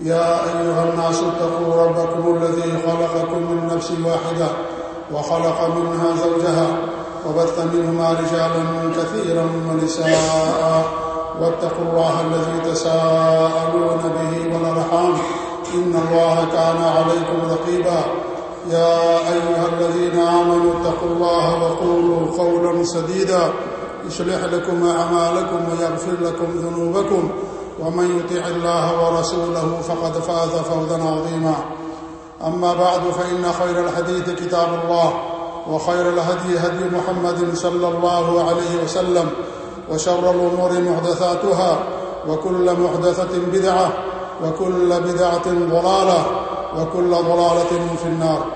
يا أيها الناس اتقوا ربكم الذي خلقكم من نفس واحدة وخلق منها زوجها وبث منهما رجالا كثيرا ونساء. واتقوا الله الذي تساءلون به والأرحام. إن الله كان عليكم رقيبا. يا أيها الذين آمنوا اتقوا الله وقولوا قولا سديدا. يصلح لكم أعمالكم ويغفر لكم ذنوبكم. ومن يطع الله ورسوله فقد فاز فوزا عظيما. أما بعد، فإن خير الحديث كتاب الله، وخير الهدي هدي محمد صلى الله عليه وسلم، وشر الأمور محدثاتها، وكل محدثة بدعة، وكل بدعة ضلالة، وكل ضلالة في النار.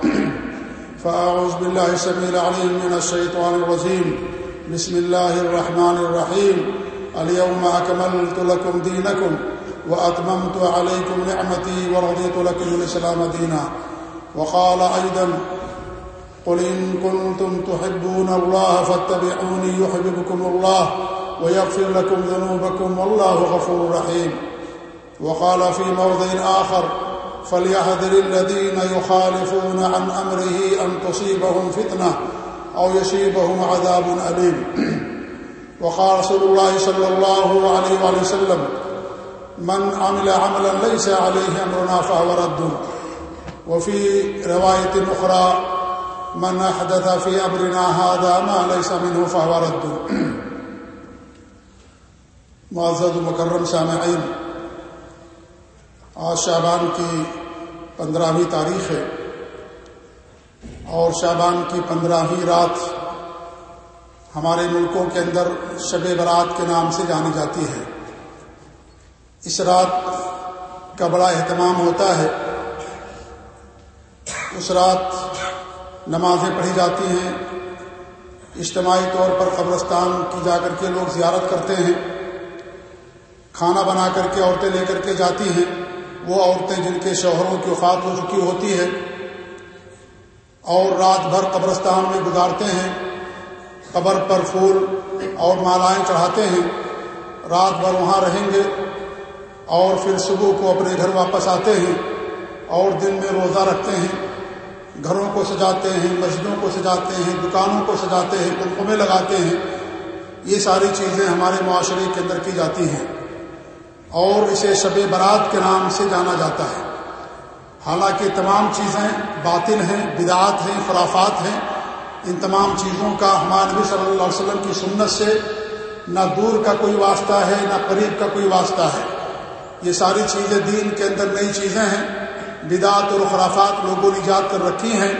فأعوذ بالله السميع العليم من الشيطان الرجيم. بسم الله الرحمن الرحيم. اليوم أكملت لكم دينكم وأتممت عليكم نعمتي ورضيت لكم الإسلام دينا. وقال أيضا قل إن كنتم تحبون الله فاتبعوني يحببكم الله ويغفر لكم ذنوبكم والله غفور رحيم. وقال في موضع آخر فليحذر الذين يخالفون عن أمره أن تصيبهم فتنة أو يصيبهم عذاب أليم. وقال رسول الله صلى الله عليه وآله وسلم، من عمل عملا ليس عليه أمرنا فهو رد. وفي رواية أخرى، من أحدث في أمرنا هذا ما ليس منه فهو رد. معزز مکرم سامعین، آج شعبان کی پندرہویں تاریخ ہے اور شعبان کی پندرہویں رات ہمارے ملکوں کے اندر شب برات کے نام سے جانی جاتی ہے۔ اس رات کا بڑا اہتمام ہوتا ہے۔ اس رات نمازیں پڑھی جاتی ہیں۔ اجتماعی طور پر قبرستان کی جا کر کے لوگ زیارت کرتے ہیں۔ کھانا بنا کر کے عورتیں لے کر کے جاتی ہیں۔ وہ عورتیں جن کے شوہروں کی وفات ہو چکی ہوتی ہے۔ اور رات بھر قبرستان میں گزارتے ہیں۔ قبر پر پھول اور مالائیں چڑھاتے ہیں۔ رات بھر وہاں رہیں گے اور پھر صبح کو اپنے گھر واپس آتے ہیں اور دن میں روزہ رکھتے ہیں۔ گھروں کو سجاتے ہیں، مسجدوں کو سجاتے ہیں، دکانوں کو سجاتے ہیں کنکمے لگاتے ہیں۔ یہ ساری چیزیں ہمارے معاشرے کے اندر کی جاتی ہیں اور اسے شب برات کے نام سے جانا جاتا ہے۔ حالانکہ تمام چیزیں باطل ہیں، بدعات ہیں، خرافات ہیں۔ ان تمام چیزوں کا ہمارے نبی صلی اللہ علیہ وسلم کی سنت سے نہ دور کا کوئی واسطہ ہے، نہ قریب کا کوئی واسطہ ہے۔ یہ ساری چیزیں دین کے اندر نئی چیزیں ہیں۔ بدعت اور خرافات لوگوں نے ایجاد کر رکھی ہیں۔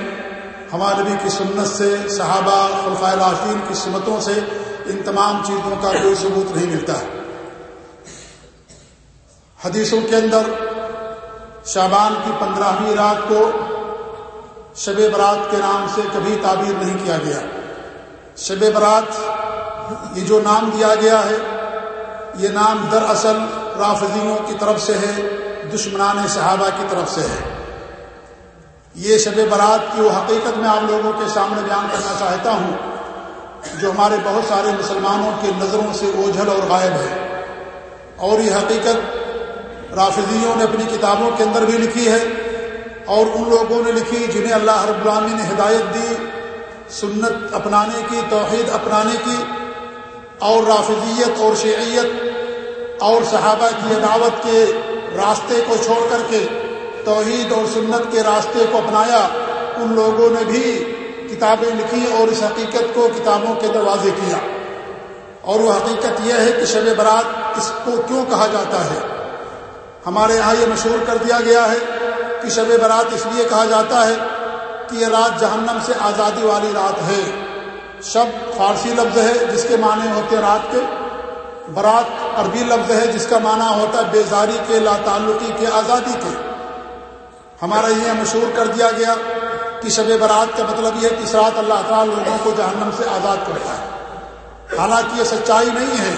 ہمارے نبی کی سنت سے، صحابہ خلفۂ راشدین کی سنتوں سے ان تمام چیزوں کا کوئی ثبوت نہیں ملتا۔ ہے حدیثوں کے اندر شابان کی پندرہویں رات کو شب برات کے نام سے کبھی تعبیر نہیں کیا گیا۔ شب برات، یہ جو نام دیا گیا ہے، یہ نام دراصل رافضیوں کی طرف سے ہے، دشمنان صحابہ کی طرف سے ہے۔ یہ شب برات کی وہ حقیقت میں آپ لوگوں کے سامنے بیان کرنا چاہتا ہوں، جو ہمارے بہت سارے مسلمانوں کے نظروں سے اوجھل اور غائب ہے۔ اور یہ حقیقت رافضیوں نے اپنی کتابوں کے اندر بھی لکھی ہے۔ اور ان لوگوں نے لکھی جنہیں اللہ رب العامی نے ہدایت دی، سنت اپنانے کی، توحید اپنانے کی، اور رافضیت اور شیعیت اور صحابہ کی عداوت کے راستے کو چھوڑ کر کے، توحید اور سنت کے راستے کو اپنایا، ان لوگوں نے بھی کتابیں لکھی اور اس حقیقت کو کتابوں کے دروازے کیا۔ اور وہ حقیقت یہ ہے کہ شب برات اس کو کیوں کہا جاتا ہے؟ ہمارے یہاں یہ مشہور کر دیا گیا ہے کہ شب برات اس لیے کہا جاتا ہے کہ یہ رات جہنم سے آزادی والی رات ہے۔ شب فارسی لفظ ہے جس کے معنی ہوتے ہیں رات کے۔ برات عربی لفظ ہے جس کا معنی ہوتا ہے بیزاری کے لا تعلقی کے، آزادی کے۔ ہمارا یہ مشہور کر دیا گیا کہ شب برات کا مطلب یہ کہ اس رات اللہ تعالیٰ لوگوں کو جہنم سے آزاد کرتا ہے۔ حالانکہ یہ سچائی نہیں ہے،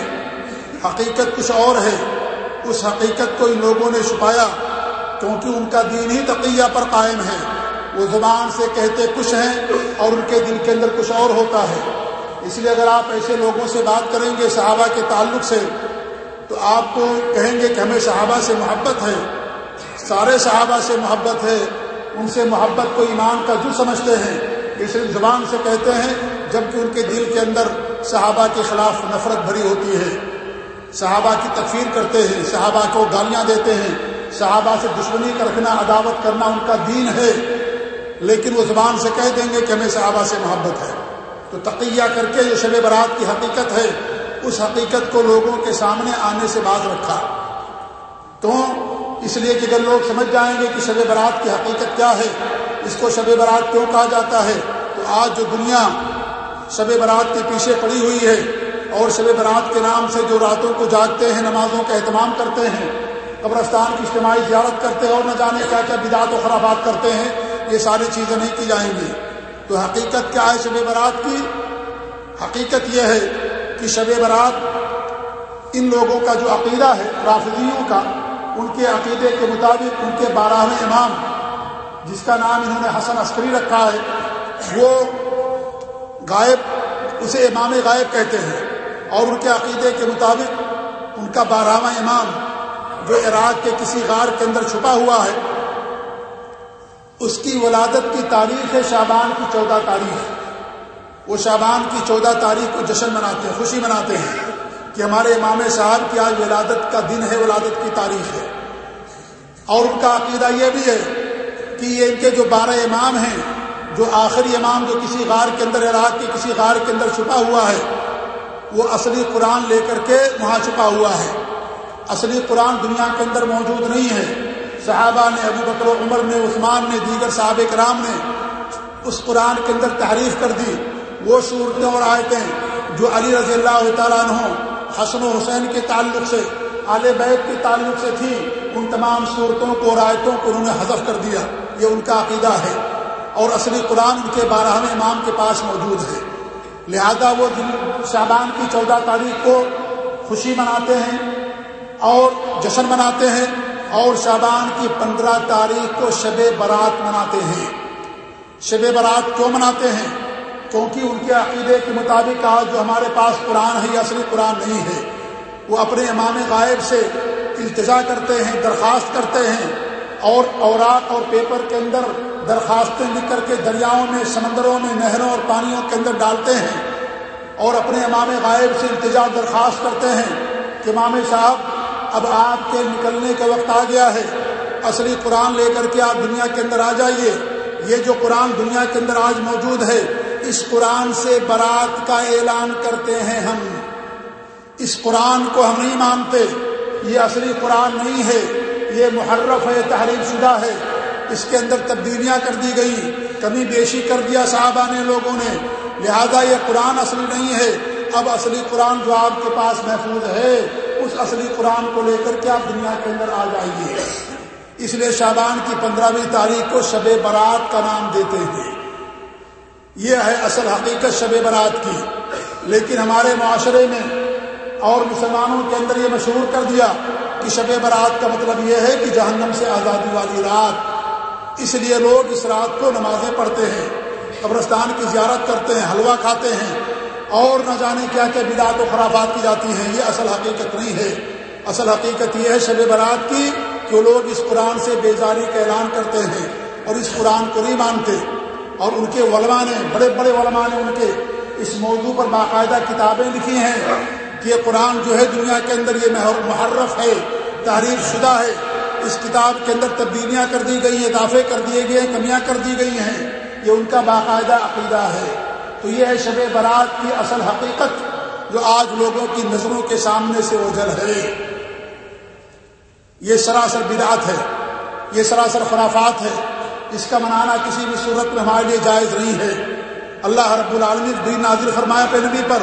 حقیقت کچھ اور ہے۔ اس حقیقت کو ان لوگوں نے چھپایا کیونکہ ان کا دین ہی تقیہ پر قائم ہے۔ وہ زبان سے کہتے کچھ ہیں اور ان کے دل کے اندر کچھ اور ہوتا ہے۔ اس لیے اگر آپ ایسے لوگوں سے بات کریں گے صحابہ کے تعلق سے، تو آپ کو کہیں گے کہ ہمیں صحابہ سے محبت ہے۔ سارے صحابہ سے محبت ہے۔ ان سے محبت کو ایمان کا جو سمجھتے ہیں۔ اس زبان سے کہتے ہیں، جبکہ ان کے دل کے اندر صحابہ کے خلاف نفرت بھری ہوتی ہے۔ صحابہ کی تکفیر کرتے ہیں، صحابہ کو گالیاں دیتے ہیں۔ صحابہ سے دشمنی رکھنا، عداوت کرنا ان کا دین ہے۔ لیکن وہ زبان سے کہہ دیں گے کہ ہمیں صحابہ سے محبت ہے۔ تو تقیہ کر کے جو شب برات کی حقیقت ہے۔ اس حقیقت کو لوگوں کے سامنے آنے سے باز رکھا۔ تو اس لیے کہ اگر لوگ سمجھ جائیں گے کہ شب برات کی حقیقت کیا ہے، اس کو شب برات کیوں کہا جاتا ہے؟ تو آج جو دنیا شب برات کے پیچھے پڑی ہوئی ہے اور شب برات کے نام سے جو راتوں کو جاگتے ہیں، نمازوں کا اہتمام کرتے ہیں قبرستان کی اجتماعی زیارت کرتے ہیں اور نہ جانے کیا کیا بدعت و خرابات کرتے ہیں، یہ ساری چیزیں نہیں کی جائیں گی۔ تو حقیقت کیا ہے شب برات کی؟ حقیقت یہ ہے کہ شب برات ان لوگوں کا جو عقیدہ ہے، رافضیوں کا، ان کے عقیدے کے مطابق ان کے بارہویں امام، جس کا نام انہوں نے حسن عسکری رکھا ہے، وہ غائب، اسے امام غائب کہتے ہیں۔ اور ان کے عقیدے کے مطابق ان کا بارہواں امام جو عراق کے کسی غار کے اندر چھپا ہوا ہے، اس کی ولادت کی تاریخ ہے شابان کی چودہ تاریخ وہ شابان کی چودہ تاریخ کو جشن مناتے ہیں، خوشی مناتے ہیں کہ ہمارے امام صاحب کی آج ولادت کا دن ہے، ولادت کی تاریخ ہے۔ اور ان کا عقیدہ یہ بھی ہے کہ یہ ان کے جو بارہ امام ہیں، جو آخری امام جو کسی غار کے اندر، عراق کے کسی غار کے اندر چھپا ہوا ہے، وہ اصلی قرآن لے کر کے وہاں چھپا ہوا ہے۔ اصلی قرآن دنیا کے اندر موجود نہیں ہے۔ صحابہ نے، ابو بکر و عمر نے، عثمان نے، دیگر صحاب کرام نے اس قرآن کے اندر تعریف کر دی۔ وہ صورتیں اور آیتیں جو علی رضی اللہ تعالیٰ عنہ، حسن و حسین کے تعلق سے، آل بیت کے تعلق سے تھی ان تمام صورتوں کو اور آیتوں کو انہوں نے حذف کر دیا۔ یہ ان کا عقیدہ ہے۔ اور اصلی قرآن ان کے بارہویں امام کے پاس موجود ہے۔ لہذا وہ شابان کی چودہ تاریخ کو خوشی مناتے ہیں۔ اور جشن مناتے ہیں اور شابان کی پندرہ تاریخ کو شب برات مناتے ہیں۔ شب برات کیوں مناتے ہیں؟ کیونکہ ان کے عقیدے کے مطابق آج جو ہمارے پاس قرآن ہے، یہ اصلی قرآن نہیں ہے۔ وہ اپنے امام غائب سے التجا کرتے ہیں، درخواست کرتے ہیں اور اوراق اور پیپر کے اندر درخواستیں لکھ کر کے دریاؤں میں، سمندروں میں، نہروں اور پانیوں کے اندر ڈالتے ہیں اور اپنے امام غائب سے التجا درخواست کرتے ہیں کہ امام صاحب اب آپ کے نکلنے کا وقت آ گیا ہے۔ اصلی قرآن لے کر کے آپ دنیا کے اندر آ جائیے۔ یہ جو قرآن دنیا کے اندر آج موجود ہے، اس قرآن سے برات کا اعلان کرتے ہیں ہم۔ اس قرآن کو ہم نہیں مانتے۔ یہ اصلی قرآن نہیں ہے۔ یہ محرف ہے، تحریر شدہ ہے۔ اس کے اندر تبدیلیاں کر دی گئی۔ کمی بیشی کر دیا صحابہ نے، لوگوں نے۔ لہذا یہ قرآن اصلی نہیں ہے۔ اب اصلی قرآن جو آپ کے پاس محفوظ ہے اس اصلی قرآن کو لے کر کے آپ دنیا کے اندر آ جائیے؟ اس لیے شابان کی پندرہویں تاریخ کو شب برات کا نام دیتے ہیں۔ یہ ہے اصل حقیقت شب برات کی۔ لیکن ہمارے معاشرے میں اور مسلمانوں کے اندر یہ مشہور کر دیا کہ شب برات کا مطلب یہ ہے کہ جہنم سے آزادی والی رات۔ اس لیے لوگ اس رات کو نمازیں پڑھتے ہیں، قبرستان کی زیارت کرتے ہیں، حلوہ کھاتے ہیں اور نہ جانے کیا کیا بدعت و خرابات کی جاتی ہیں۔ یہ اصل حقیقت نہیں ہے۔ اصل حقیقت یہ ہے شب برات کی کہ لوگ اس قرآن سے بیزاری کا اعلان کرتے ہیں اور اس قرآن کو نہیں مانتے۔ اور ان کے علماء نے، بڑے بڑے علماء نے ان کے اس موضوع پر باقاعدہ کتابیں لکھی ہیں کہ یہ قرآن جو ہے دنیا کے اندر یہ محرف ہے، تحریر شدہ ہے۔ اس کتاب کے اندر تبدیلیاں کر دی گئی ہیں، اضافے کر دیے گئے ہیں، کمیاں کر دی گئی ہیں۔ یہ ان کا باقاعدہ عقیدہ ہے۔ تو یہ ہے شب برات کی اصل حقیقت جو آج لوگوں کی نظروں کے سامنے سے اوجل ہے۔ یہ سراسر بدعت ہے، یہ سراسر خرافات ہے۔ اس کا منانا کسی بھی صورت میں ہمارے لیے جائز نہیں ہے۔ اللہ رب العالمین دین نازل فرمایا پہ نبی پر،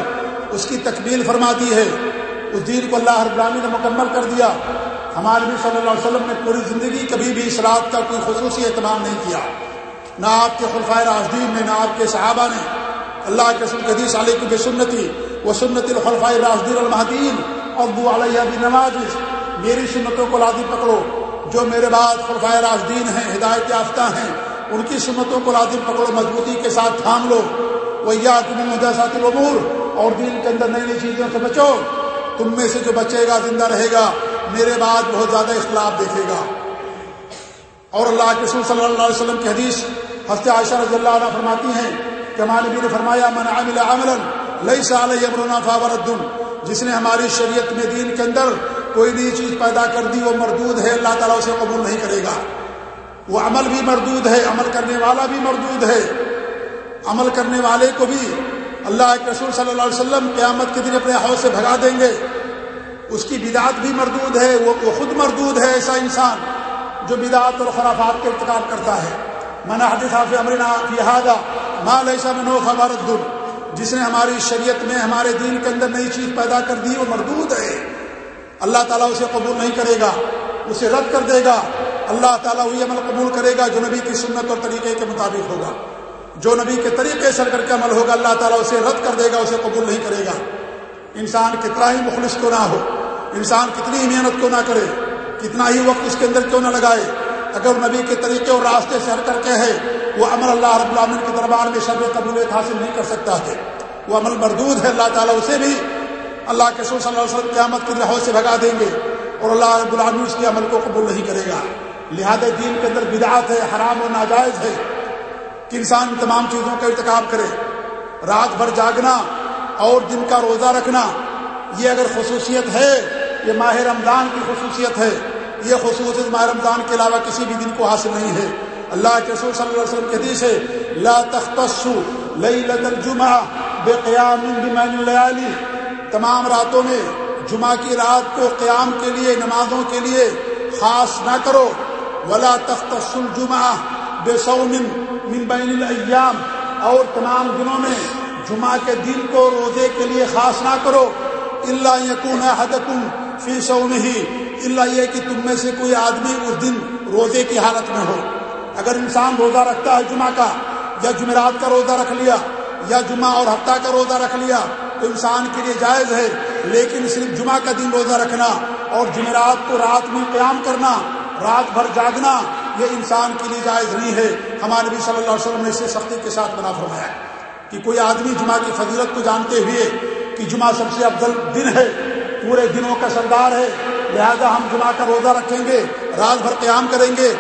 اس کی تکمیل فرما دی ہے۔ اس دین کو اللہ رب العالمین نے مکمل کر دیا۔ ہمارے نبی صلی اللہ علیہ وسلم نے پوری زندگی کبھی بھی اس رات کا کوئی خصوصی اہتمام نہیں کیا۔ نہ آپ کے خلفۂ راجدین نے، نہ آپ کے صحابہ نے۔ اللہ کے سن حدیث علیہ کی بے سنتی وہ سنت الخلفۂ راجدین المحدین ابو علیہ نواز میری سنتوں کو لادی پکڑو۔ جو میرے بعد خلفۂ راجدین ہیں، ہدایت یافتہ ہیں، ان کی سنتوں کو لازم پکڑو، مضبوطی کے ساتھ تھام لو۔ وہ یا تمہیں مجھے العمور اور دین کے اندر نئی نئی چیزوں سے بچو۔ تم میں سے جو بچے گا، زندہ رہے گا، میرے بعد بہت زیادہ اختلاف دیکھے گا۔ اور اللہ کے رسول صلی اللہ علیہ وسلم کی حدیث ہفتے عائشہ رضی اللہ عنہ فرماتی ہیں کہ نبی نے فرمایا، من عامل عملا لئی سال یمرنا فاورد جس نے ہماری شریعت میں دین کے اندر کوئی نئی چیز پیدا کر دی، وہ مردود ہے، اللہ تعالیٰ اسے قبول نہیں کرے گا۔ وہ عمل بھی مردود ہے، عمل کرنے والا بھی مردود ہے۔ عمل کرنے والے کو بھی اللہ کے رسول صلی اللہ علیہ وسلم قیامت کے دن اپنے حوض سے بھگا دیں گے۔ اس کی بدعت بھی مردود ہے، وہ خود مردود ہے ایسا انسان جو بدعت اور خرافات کے ارتکاب کرتا ہے۔ منا حدیث امرنا لہٰذا ماں ایسا منو خبرت دل جس نے ہماری شریعت میں، ہمارے دین کے اندر نئی چیز پیدا کر دی، وہ مردود ہے۔ اللہ تعالیٰ اسے قبول نہیں کرے گا، اسے رد کر دے گا۔ اللہ تعالیٰ وہی عمل قبول کرے گا جو نبی کی سنت اور طریقے کے مطابق ہوگا۔ جو نبی کے طریقے سے کر کے عمل ہوگا، اللہ تعالیٰ اسے رد کر دے گا، اسے قبول نہیں کرے گا۔ انسان کتنا ہی مخلص کو نہ ہو، انسان کتنی ہی محنت کو نہ کرے، کتنا ہی وقت اس کے اندر کیوں نہ لگائے۔ اگر نبی کے طریقے اور راستے سے ہر کر کے ہے وہ عمل اللہ رب العالمین کے دربار میں شب قبولیت حاصل نہیں کر سکتا ہے۔ وہ عمل مردود ہے، اللہ تعالیٰ اسے بھی اللہ کے سور صلی اللہ علیہ وسلم قیامت کے لحاظ سے بھگا دیں گے اور اللہ رب العالمین اس کے عمل کو قبول نہیں کرے گا۔ لہذا دین کے اندر بدعات ہے، حرام و ناجائز ہے کہ انسان تمام چیزوں کا ارتکاب کرے۔ رات بھر جاگنا اور دن کا روزہ رکھنا، یہ اگر خصوصیت ہے، یہ ماہ رمضان کی خصوصیت ہے۔ یہ خصوصیت ماہ رمضان کے علاوہ کسی بھی دن کو حاصل نہیں ہے۔ اللہ کے رسول صلی اللہ علیہ وسلم کے حدیث ہے، لا تختصو لیلت الجمعہ بے قیام اللیالی۔ تمام راتوں میں جمعہ کی رات کو قیام کے لیے، نمازوں کے لیے خاص نہ کرو۔ ولا تختص الجمعہ بے سومن من بین الیام اور تمام دنوں میں جمعہ کے دن کو روزے کے لیے خاص نہ کرو۔ اللہ یقون حدکم فی سوم ہی اللہ یہ کہ تم میں سے کوئی آدمی اس دن روزے کی حالت میں ہو۔ اگر انسان روزہ رکھتا ہے جمعہ کا، یا جمعرات کا روزہ رکھ لیا، یا جمعہ اور ہفتہ کا روزہ رکھ لیا، تو انسان کے لیے جائز ہے، لیکن صرف جمعہ کا دن روزہ رکھنا اور جمعرات کو رات میں قیام کرنا، رات بھر جاگنا، یہ انسان کے لیے جائز نہیں ہے۔ ہمارے نبی صلی اللہ علیہ وسلم نے اسے سختی کے ساتھ بنا فرمایا کہ کوئی آدمی جمعہ کی فضیلت کو جانتے ہوئے کہ جمعہ سب سے افضل دن ہے، پورے دنوں کا سردار ہے، لہذا ہم جمعہ کا روزہ رکھیں گے، رات بھر قیام کریں گے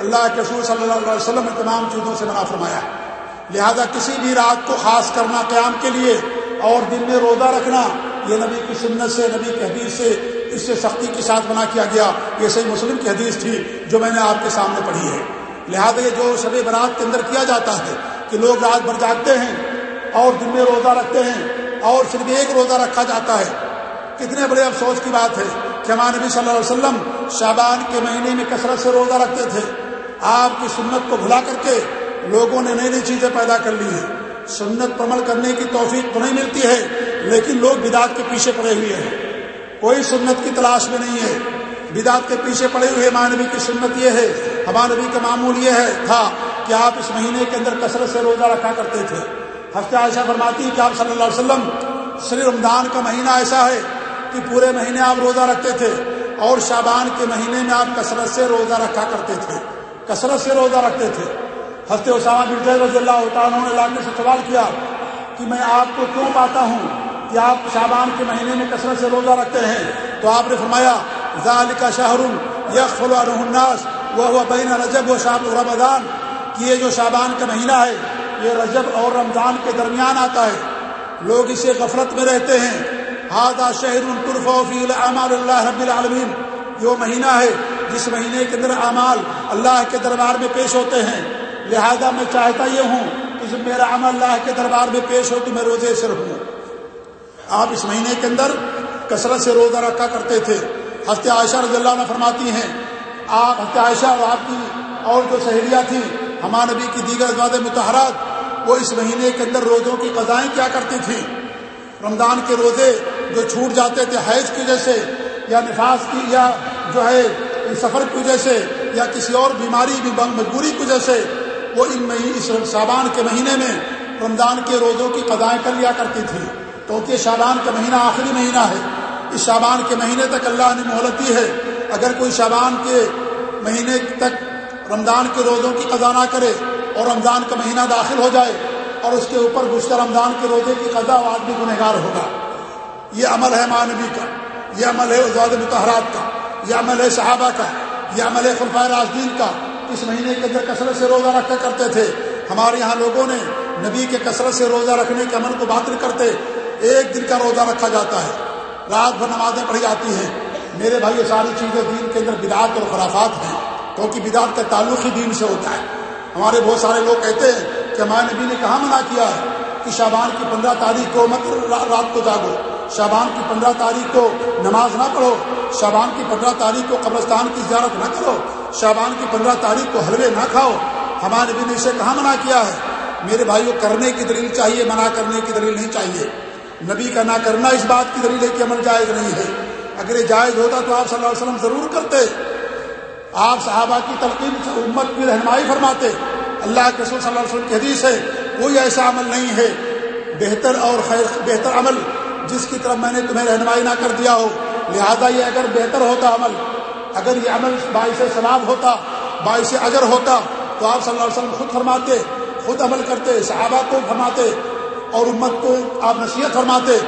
اللہ کے رسول صلی اللہ علیہ وسلم نے تمام چیزوں سے منع فرمایا لہذا کسی بھی رات کو خاص کرنا قیام کے لیے اور دن میں روزہ رکھنا، یہ نبی کی سنت سے، نبی کی حدیث سے اس سے سختی کے ساتھ منع کیا گیا۔ یہ صحیح مسلم کی حدیث تھی جو میں نے آپ کے سامنے پڑھی ہے۔ لہذا یہ جو شب برات کے اندر کیا جاتا ہے کہ لوگ رات بھر جاگتے ہیں اور دن میں روزہ رکھتے ہیں اور صرف ایک روزہ رکھا جاتا ہے۔ کتنے بڑے افسوس کی بات ہے کہ ہمارے نبی صلی اللہ علیہ وسلم شابان کے مہینے میں کثرت سے روزہ رکھتے تھے۔ آپ کی سنت کو بھلا کر کے لوگوں نے نئی نئی چیزیں پیدا کر لی ہیں۔ سنت پر عمل کرنے کی توفیق تو نہیں ملتی ہے، لیکن لوگ بدعت کے پیچھے پڑے ہوئے ہیں۔ کوئی سنت کی تلاش میں نہیں ہے۔ بدعت کے پیچھے پڑے ہوئے ہمارے نبی کی سنت یہ ہے، ہمارے نبی کا معمول یہ ہے، تھا کہ آپ اس مہینے کے اندر کثرت سے روزہ رکھا کرتے تھے۔ ہفتے عائشہ فرماتی کہ آپ صلی اللہ علیہ وسلم شری رمضان کا مہینہ ایسا ہے کہ پورے مہینے آپ روزہ رکھتے تھے اور شابان کے مہینے میں آپ کثرت سے روزہ رکھا کرتے تھے۔ کثرت سے روزہ رکھتے تھے۔ ہفتے اسامہ بن رضی اللہ عنہ نے علاقے سے سوال کیا کہ میں آپ کو کیوں پاتا ہوں کہ آپ شابان کے مہینے میں کثرت سے روزہ رکھتے ہیں؟ تو آپ نے فرمایا ذال کا شہر الناس وہ بین رجب و شاہ رمضان۔ کہ یہ جو شابان کا مہینہ ہے، یہ رجب اور رمضان کے درمیان آتا ہے۔ لوگ اسے غفلت میں رہتے ہیں۔ ہادہ شہر الطرفی اعمال اللہ رب العالمین۔ یہ مہینہ ہے جس مہینے کے اندر اعمال اللہ کے دربار میں پیش ہوتے ہیں، لہذا میں چاہتا یہ ہوں کہ میرا عمل اللہ کے دربار میں پیش ہو، تو میں روزے سے رہوں۔ آپ اس مہینے کے اندر کثرت سے روزہ رکھا کرتے تھے۔ ہفتے عائشہ رضی اللہ عنہ فرماتی ہیں، آپ ہفتے عائشہ اور آپ کی اور جو سہیلیاں تھیں، ہمارے نبی کی دیگر ازواد متحرات وہ اس مہینے کے اندر روزوں کی قضائیں کیا کرتی تھیں۔ رمضان کے روزے جو چھوٹ جاتے تھے حیض کی وجہ سے یا نفاذ کی یا جو ہے سفر کی وجہ سے یا کسی اور بیماری مجبوری کی وجہ سے وہ ان اس شابان کے مہینے میں رمضان کے روزوں کی قدائیں کر لیا کرتی تھی۔ کیونکہ شابان کا مہینہ آخری مہینہ ہے۔ اس شابان کے مہینے تک اللہ نے مہلت دی ہے۔ اگر کوئی شابان کے مہینے تک رمضان کے روزوں کی قضا نہ کرے اور رمضان کا مہینہ داخل ہو جائے اور اس کے اوپر گزشتہ رمضان کے روزے کی قضا و آدمی گنہگار ہوگا۔ یہ عمل ہے مانوی کا۔ یہ عمل ہے ازاد متحرات کا۔ یہ عمل ہے صحابہ کا یہ عمل ہے خلفۂ راجدین کا۔ اس مہینے کے اندر کثرت سے روزہ رکھا کرتے تھے۔ ہمارے یہاں لوگوں نے نبی کے کثرت سے روزہ رکھنے کے عمل کو باطل کرتے، ایک دن کا روزہ رکھا جاتا ہے۔ رات بھر نمازیں پڑھی جاتی ہیں۔ میرے بھائی یہ ساری چیزیں دین کے اندر بدعت اور خرافات ہیں، کیونکہ بدعت کا تعلق ہی دین سے ہوتا ہے۔ ہمارے بہت سارے لوگ کہتے ہیں کہ ہمارے نبی نے کہاں منع کیا ہے کہ شابان کی پندرہ تاریخ کو مت رات کو جاگو۔ شابان کی پندرہ تاریخ کو نماز نہ پڑھو۔ شابان کی پندرہ تاریخ کو قبرستان کی زیارت نہ کرو شابان کی پندرہ تاریخ کو حلوے نہ کھاؤ۔ ہمارے نبی نے اسے کہاں منع کیا ہے؟ میرے بھائیوں کرنے کی دلیل چاہیے، منع کرنے کی دلیل نہیں چاہیے۔ نبی کا نہ کرنا اس بات کی دلیل ہے کہ عمل جائز نہیں ہے۔ اگر یہ جائز ہوتا تو آپ صلی اللہ علیہ وسلم ضرور کرتے۔ آپ صحابہ کی تلقین امت کی رہنمائی فرماتے۔ اللہ کے رسول صلی اللہ علیہ وسلم کی حدیث ہے، کوئی ایسا عمل نہیں ہے۔ بہتر اور خیر، بہتر عمل جس کی طرف میں نے تمہیں رہنمائی نہ کر دیا ہو۔ لہذا یہ اگر بہتر ہوتا عمل، اگر یہ عمل باعث ثواب ہوتا، باعث اگر ہوتا، تو آپ صلی اللہ علیہ وسلم خود فرماتے، خود عمل کرتے، صحابہ کو فرماتے، اور امت کو آپ نصیحت فرماتے،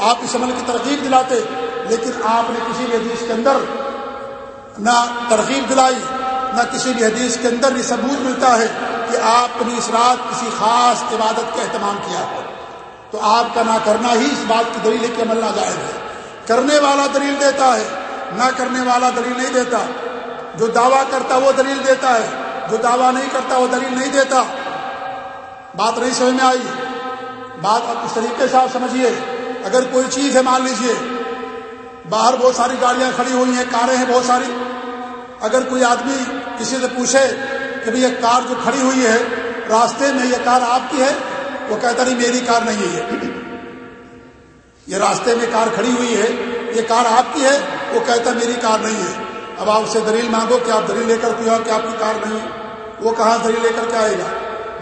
آپ اس عمل کی ترغیب دلاتے، لیکن آپ نے کسی بھی حدیث کے اندر نہ ترغیب دلائی، نہ کسی بھی حدیث کے اندر یہ ثبوت ملتا ہے کہ آپ نے اس رات کسی خاص عبادت کا اہتمام کیا۔ تو آپ کا نہ کرنا ہی اس بات کی دلیل ہے کہ عمل نہ جائز ہے۔ کرنے والا دلیل دیتا ہے، نہ کرنے والا دلیل نہیں دیتا۔ جو دعویٰ کرتا وہ دلیل دیتا ہے، جو دعویٰ نہیں کرتا وہ دلیل نہیں دیتا۔ بات نہیں سمجھ میں آئی؟ بات آپ اس طریقے سے آپ سمجھیے؟ اگر کوئی چیز ہے، مان لیجیے، باہر بہت ساری گاڑیاں کھڑی ہوئی ہیں، کاریں ہیں بہت ساری۔ اگر کوئی آدمی کسی سے پوچھے کہ بھائی یہ کار جو کھڑی ہوئی ہے، راستے میں یہ کار آپ کی ہے؟ وہ کہتا نہیں، میری کار نہیں ہے یہ راستے میں کار کھڑی ہوئی ہے، یہ کار آپ کی ہے، وہ کہتا میری کار نہیں ہے۔ اب آپ اسے دلیل مانگو کہ آپ دلیل لے کر کے کہ آپ کی کار نہیں ہے۔ وہ کہاں دلیل لے کر کے آئے گا؟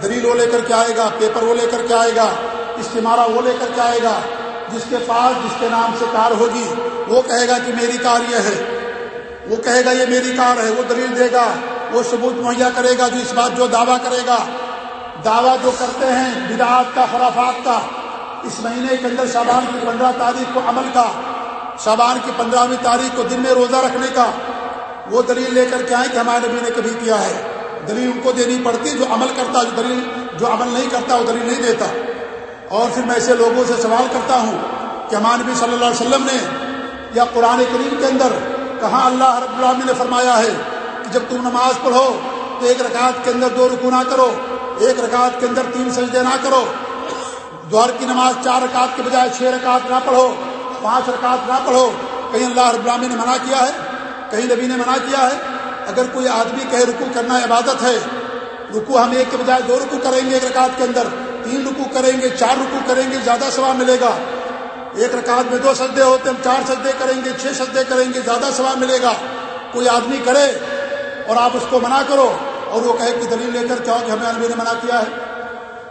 دلیل وہ لے کر کے آئے گا، پیپر وہ لے کر کے آئے گا استمارہ وہ لے کر کے آئے گا، جس کے پاس، جس کے نام سے کار ہوگی، وہ کہے گا کہ میری کار یہ ہے۔ وہ کہے گا یہ میری کار ہے، وہ دلیل دے گا، وہ ثبوت مہیا کرے گا، جو اس بات جو دعویٰ کرے گا۔ دعویٰ جو کرتے ہیں، بدعات کا، خرافات کا اس مہینے کے اندر شابان کی پندرہ تاریخ کو عمل کا شابان کی پندرہویں تاریخ کو دن میں روزہ رکھنے کا وہ دلیل لے کر کے آئیں کہ ہمارے نبی نے کبھی کیا ہے۔ دلیل ان کو دینی پڑتی جو عمل کرتا، جو دلیل، جو عمل نہیں کرتا، وہ دلیل نہیں دیتا۔ اور پھر میں ایسے لوگوں سے سوال کرتا ہوں کہ ہمارے نبی صلی اللہ علیہ وسلم نے یا قرآن کریم کے اندر کہاں اللہ رب العالمین نے فرمایا ہے کہ جب تم نماز پڑھو تو ایک رکعت کے اندر دو رکو نہ کرو، ایک رکعت کے اندر تین سجدے نہ کرو۔ دوار کی نماز چار رکعت کے بجائے چھ رکعت نہ پڑھو، پانچ رکعت نہ پڑھو، کہیں اللہ رب العالمین نے منع کیا ہے، کہیں نبی نے منع کیا ہے۔ اگر کوئی آدمی کہے رکو کرنا عبادت ہے رکو ہم ایک کے بجائے دو رکو کریں گے ایک رکعت کے اندر، تین رکو کریں گے، چار رکو کریں گے، زیادہ ثواب ملے گا۔ ایک رکعت میں دو سجدے ہوتے ہم چار سجدے کریں گے، چھ سجدے کریں گے، زیادہ ثواب ملے گا۔ کوئی آدمی کرے اور آپ اس کو منع کرو اور وہ کہے کہ دلیل لے کر کیا کہ ہمیں عالمی نے منع کیا ہے۔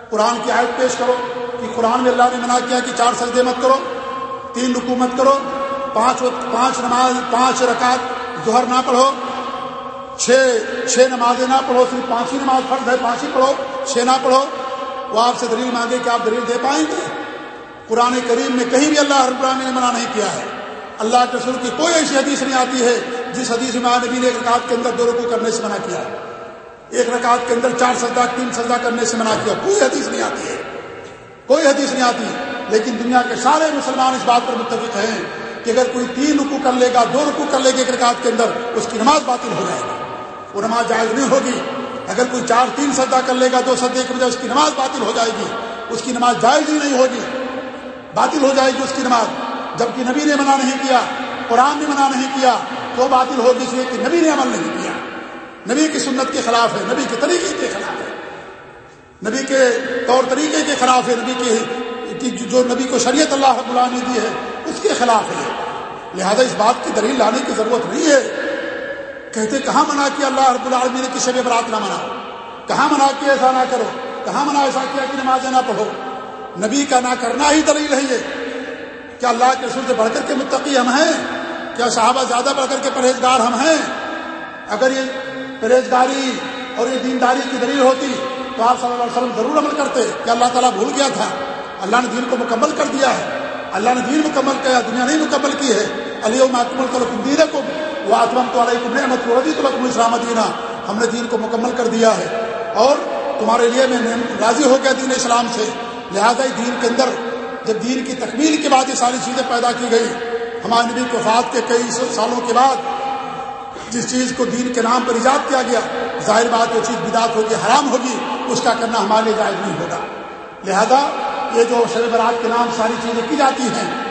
قرآن کی آیت پیش کرو۔ کہ قرآن میں اللہ نے منع کیا کہ چار سجدے مت کرو، تین رکو مت کرو، پانچ پانچ نماز، پانچ رکعت ظہر نہ پڑھو، چھ چھ نمازیں نہ پڑھو، صرف پانچ ہی نماز فرض ہے، پانچ ہی پڑھو، چھ نہ پڑھو، وہ آپ سے دلیل مانگے کہ آپ دلیل دے پائیں گے۔ قرآن کریم میں کہیں بھی اللہ رب العالمین نے منع نہیں کیا ہے۔ اللہ کے رسول کی کوئی ایسی حدیث نہیں آتی ہے جس حدیث میں نبی نے ایک رکعت کے اندر دو رکو کرنے سے منع کیا ایک رکعت کے اندر چار سجدہ، تین سجدہ کرنے سے منع کیا، کوئی حدیث نہیں آتی ہے۔ کوئی حدیث نہیں آتی۔ لیکن دنیا کے سارے مسلمان اس بات پر متفق ہیں کہ اگر کوئی تین رکو کر لے گا، دو رکو کر لے گا ایک رکعت کے اندر، اس کی نماز باطل ہو جائے گی۔ وہ نماز جائز نہیں ہوگی۔ اگر کوئی چار، تین سجدہ کر لے گا، دو سدے کے بجائے اس کی نماز باطل ہو جائے گی۔ اس کی نماز جائز ہی نہیں ہوگی۔ باطل ہو جائے گی اس کی نماز۔ جبکہ نبی نے منع نہیں کیا، قرآن نے منع نہیں کیا، تو باطل ہوگی اس لیے کہ نبی نے عمل نہیں کیا۔ نبی کی سنت کے خلاف ہے، نبی کے طریقے کے خلاف ہے۔ نبی کے طور طریقے کے خلاف ہے، نبی کے جو نبی کو شریعت اللہ رب اللہ نے دی ہے، اس کے خلاف ہے۔ لہذا اس بات کی دلیل لانے کی ضرورت نہیں ہے۔ کہتے کہاں منع کیا اللہ رب العالمین نے کسی بھی برات نہ مناؤ؟ کہاں منع کیا ایسا نہ کرو؟ کہاں منع ایسا کیا کہ نماز نہ پڑھو؟ نبی کا نہ کرنا ہی دلیل ہے یہ۔ کیا اللہ کے رسول سے بڑھ کر کے متقی ہم ہیں؟ کیا صحابہ زیادہ بڑھ کر کے پرہیزگار ہم ہیں؟ اگر یہ پرہیزگاری اور یہ دینداری کی دلیل ہوتی تو آپ صلی اللہ علیہ وسلم ضرور عمل کرتے کہ اللہ تعالیٰ بھول گیا تھا۔ اللہ نے دین کو مکمل کر دیا ہے۔ اللہ نے دین مکمل کیا، دنیا نہیں مکمل کی ہے۔ علی محکمل کرو دین کو وہ آتمن تو علیہ نعمت کو رضی تو لکم اسلام دینا۔ ہم نے دین کو مکمل کر دیا ہے۔ اور تمہارے لیے میں راضی ہو گیا دین اسلام سے۔ لہٰذا دین کے اندر جب دین کی تکمیل کے بعد یہ ساری چیزیں پیدا کی گئی ہمارے نبی وفات کے کئی سالوں کے بعد جس چیز کو دین کے نام پر ایجاد کیا گیا، ظاہر بات جو چیز بدات ہوگی، حرام ہوگی۔ اس کا کرنا ہمارے لیے جائز نہیں ہوگا۔ لہذا یہ جو شب برات کے نام ساری چیزیں کی جاتی ہیں،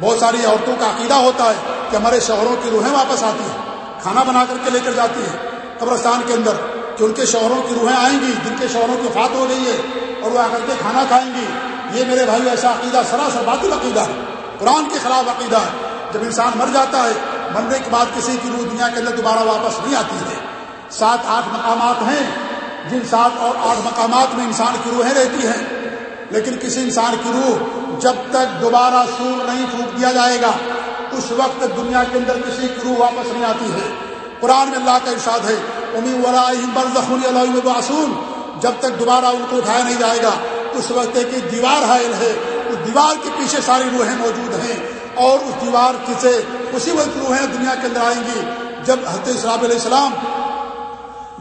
بہت ساری عورتوں کا عقیدہ ہوتا ہے کہ ہمارے شوہروں کی روحیں واپس آتی ہیں، کھانا بنا کر کے لے کر جاتی ہیں۔ قبرستان کے اندر کہ ان کے شوہروں کی روحیں آئیں گی، جن کے شوہروں کی وفات ہو گئی ہے، اور وہ آ کر کے کھانا کھائیں گی۔ یہ میرے بھائی ایسا عقیدہ سراسر باطل عقیدہ ہے۔ قرآن کے خلاف عقیدہ ہے۔ جب انسان مر جاتا ہے، مرنے کے بعد کسی کی روح دنیا کے اندر دوبارہ واپس نہیں آتی ہے۔ سات، آٹھ مقامات ہیں۔ جن سات اور آٹھ مقامات میں انسان کی روحیں رہتی ہیں، لیکن کسی انسان کی روح جب تک دوبارہ سور نہیں پھونک دیا جائے گا، اس وقت دنیا کے اندر کسی کی روح واپس نہیں آتی ہے۔ قرآن میں اللہ کا ارشاد ہے امی جب تک دوبارہ ان کو اٹھایا نہیں جائے گا، اس وقت ایک دیوار حائل ہے۔ اس دیوار کے پیچھے ساری روحیں موجود ہیں اور اس دیوار سے اسی وقت روحیں دنیا کے اندر آئیں گی۔ جب حضرت اسلام علیہ السلام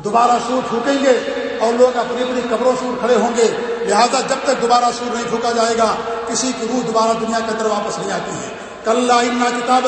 دوبارہ سور پھونکیں گے اور لوگ اپنی اپنی قبروں سے کھڑے ہوں گے، لہذا جب تک دوبارہ سور نہیں پھونکا جائے گا، کسی کی روح دوبارہ دنیا کے اندر واپس نہیں آتی ہے۔ کل کتاب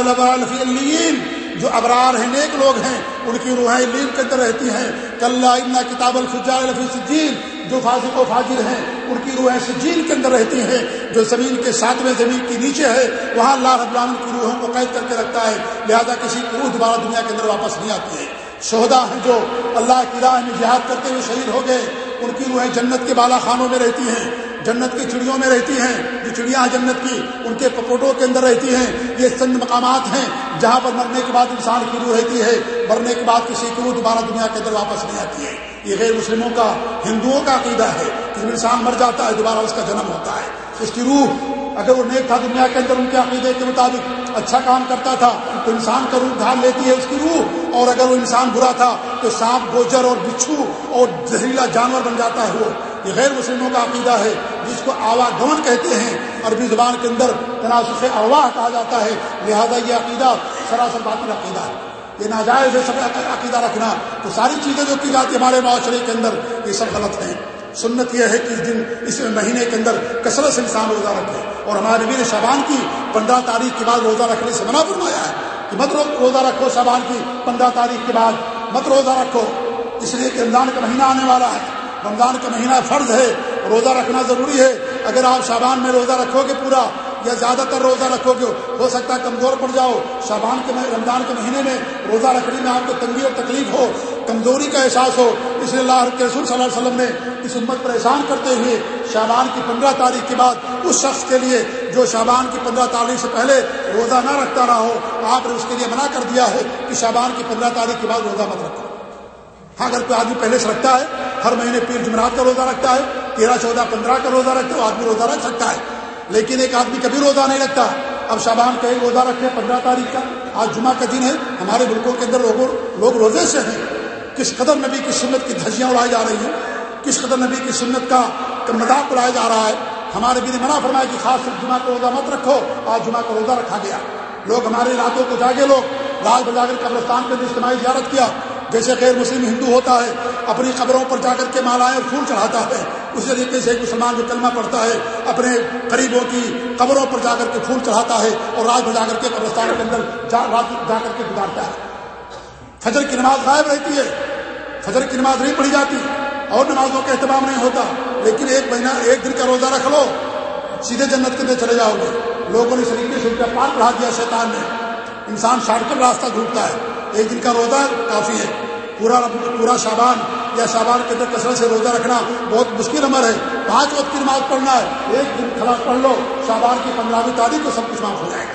جو ابرار ہیں، نیک لوگ ہیں، ان کی روحیں علیم کے اندر رہتی ہیں۔ کل کتاب الفجار الفی سجین جو فاضق و فاجر ہیں، ان کی روحیں سجین کے اندر رہتی ہیں۔ جو زمین کے ساتویں زمین کے نیچے ہے، وہاں اللہ رب العالمین کی روحوں کو قید کر کے رکھتا ہے، لہذا کسی کی روح دوبارہ دنیا کے اندر واپس نہیں آتی ہے۔ شہدا ہیں جو اللہ کی راہ میں جہاد کرتے ہوئے شہید ہو گئے، ان کی روحیں جنت کے بالا خانوں میں رہتی ہیں، جنت کی چڑیوں میں رہتی ہیں جو چڑیاں ہیں جنت کی، ان کے پپوٹوں کے اندر رہتی ہیں، یہ چند مقامات ہیں جہاں پر مرنے کے بعد انسان کی روح رہتی ہے، مرنے کے بعد کسی کی روح دوبارہ دنیا کے اندر واپس نہیں آتی ہے۔ یہ غیر مسلموں کا، ہندوؤں کا عقیدہ ہے کہ جب انسان مر جاتا ہے، دوبارہ اس کا جنم ہوتا ہے۔ اس کی روح اگر وہ نیک تھا دنیا کے اندر، ان کے عقیدے کے مطابق اچھا کام کرتا تھا، تو انسان کا روح ڈھال لیتی ہے اس کی روح۔ اور اگر وہ انسان برا تھا، تو سانپ، گوجر اور بچھو اور زہریلا جانور بن جاتا ہے وہ۔ یہ غیر مسلموں کا عقیدہ ہے، جس کو آواگمن کہتے ہیں۔ عربی زبان کے اندر تناسب اواہ کہا جاتا ہے، لہذا یہ عقیدہ سراسر باطل عقیدہ ہے۔ یہ ناجائز ہے سب عقیدہ رکھنا۔ تو ساری چیزیں جو کی جاتی ہمارے معاشرے کے اندر، یہ سب غلط ہیں۔ سنت یہ ہے کہ اس دن، اس مہینے کے اندر کثرت سے انسان روزہ رکھے۔ اور ہمارے نبی نے شابان کی پندرہ تاریخ کے بعد روزہ رکھنے سے منع فرمایا ہے کہ مت روزہ رکھو شابان کی پندرہ تاریخ کے بعد، مت روزہ رکھو۔ اس لیے کہ رمضان کا مہینہ آنے والا ہے۔ رمضان کا مہینہ فرض ہے، روزہ رکھنا ضروری ہے۔ اگر آپ شابان میں روزہ رکھو گے پورا یا زیادہ تر روزہ رکھو گے؟ ہو سکتا ہے کمزور پڑ جاؤ۔ شابان کے رمضان کے مہینے میں روزہ رکھنے میں آپ کو تنگی اور تکلیف ہو، کمزوری کا احساس ہو، اس لیے اللہ کے رسول صلی اللہ علیہ وسلم نے اس امت پر احسان کرتے ہوئے شابان کی پندرہ تاریخ کے بعد اس شخص کے لیے جو شابان کی پندرہ تاریخ سے پہلے روزہ نہ رکھتا رہا ہو، آپ نے اس کے لیے منع کر دیا ہے کہ شابان کی پندرہ تاریخ کے بعد روزہ مت رکھو۔ ہاں اگر کوئی آدمی پہلے سے رکھتا ہے، ہر مہینے پیر جمعرات کا روزہ رکھتا ہے، تیرہ، چودہ، پندرہ کا روزہ رکھتا ہے آدمی روزہ رکھ سکتا ہے۔ لیکن ایک آدمی کبھی روزہ نہیں رکھتا۔ اب شابان کا ایک روزہ رکھے، پندرہ تاریخ کا۔ آج جمعہ کا دن ہے۔ ہمارے ملکوں کے اندر لوگوں، لوگ روزے سے ہیں۔ کس قدر نبی کی سنت کی دھجیاں اڑائی جا رہی ہیں، کس قدر نبی کی سنت کا مذاق اڑایا جا رہا ہے۔ ہمارے بھی نے منع فرمایا کہ خاص صرف جمعہ کا روزہ مت رکھو۔ آج جمعہ کا روزہ رکھا گیا۔ لوگ ہمارے علاقوں کو جاگے لوگ لال بجا کر قبرستان کے اجتماعی زیارت کیا۔ جیسے غیر مسلم ہندو ہوتا ہے، اپنی قبروں پر جا کر کے مالائیں اور پھول چڑھاتا ہے۔ اسی طریقے سے ایک مسلمان جو کلمہ پڑھتا ہے، اپنے قریبوں کی قبروں پر جا کر کے پھول چڑھاتا ہے اور رات بجا کر کے قبرستان کے اندر جا رات جا کر کے گزارتا ہے۔ فجر کی نماز غائب رہتی ہے۔ فجر کی نماز نہیں پڑھی جاتی۔ اور نمازوں کا اہتمام نہیں ہوتا۔ لیکن ایک مہینہ، ایک دن کا روزہ رکھ لو، سیدھے جنت کے اندر چلے جاؤ گے۔ لوگوں نے اس طریقے سے ان کا پار پڑھا دیا شیطان نے۔ انسان شارٹ کٹ راستہ ڈھونڈتا ہے۔ ایک دن کا روزہ کافی ہے۔ پورا پورا شابان یا شابان کے اندر کثرت سے روزہ رکھنا بہت مشکل عمر ہے۔ پانچ وقت کی نماز پڑھنا ہے، ایک دن کھلا پڑھ لو شابان کی پندرہویں تاریخ کو سب کچھ معاف ہو جائے گا۔